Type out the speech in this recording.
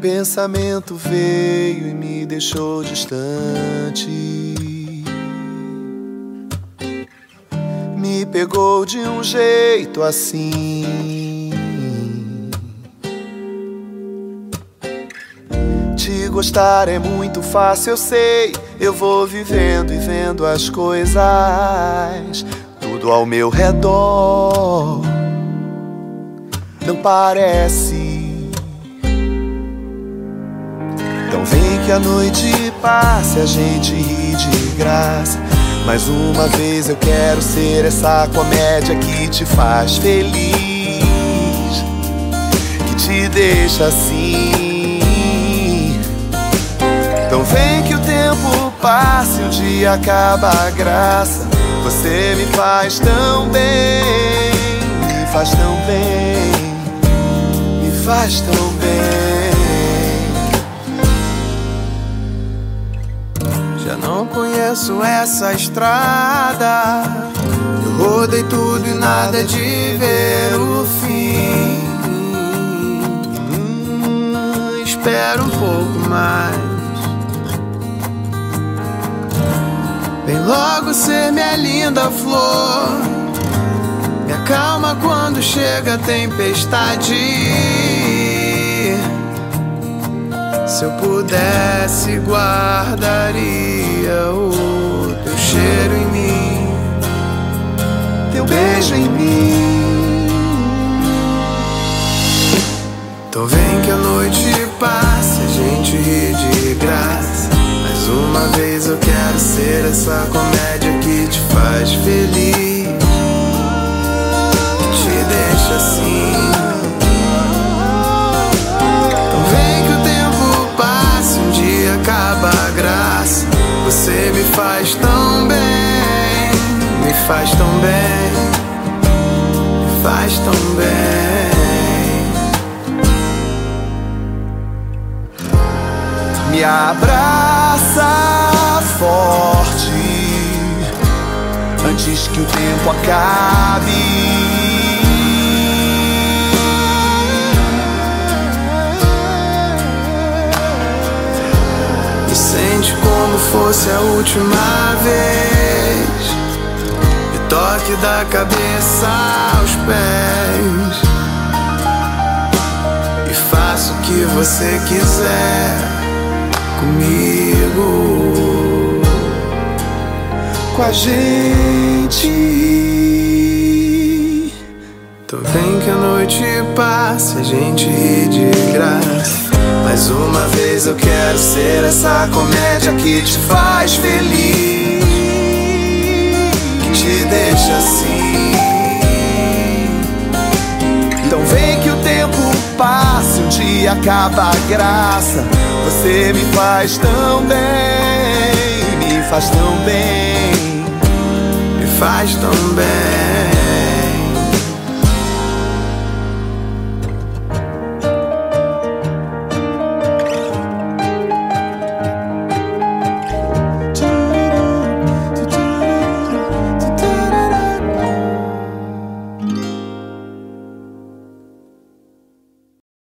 pensamento veio e me deixou distante. Me pegou de um jeito assim. Te gostar é muito fácil, eu sei. Eu vou vivendo e vendo as coisas, tudo ao meu redor. Não parece Então vem que a noite passe, a gente ri de graça. Mais uma vez eu quero ser essa comédia que te faz feliz, que te deixa assim. Então vem que o tempo passe, o dia acaba a graça. Você me faz tão bem, me faz tão bem, me faz tão bem. Conheço essa estrada. Eu rodei tudo e nada de ver o fim. Hum, espero um pouco mais. Vem logo ser minha linda flor. Me acalma quando chega a tempestade. Se eu pudesse, guardaria o teu cheiro em mim, teu beijo em mim. Então vem que a noite passe, a gente ri de graça. Mais uma vez eu quero ser essa comédia que te faz feliz, Você me faz tão bem, me faz tão bem, me faz tão bem. Me abraça forte antes que o tempo acabe. Como fosse a última vez. Me toque da cabeça aos pés. E faça o que você quiser comigo. Com a gente. Tô bem que a noite passe, a gente ri de graça. Mais uma vez eu quero ser essa comédia que te faz feliz, que te deixa assim. Então vem que o tempo passe, um dia acaba a graça. Você me faz tão bem, me faz tão bem, me faz tão bem.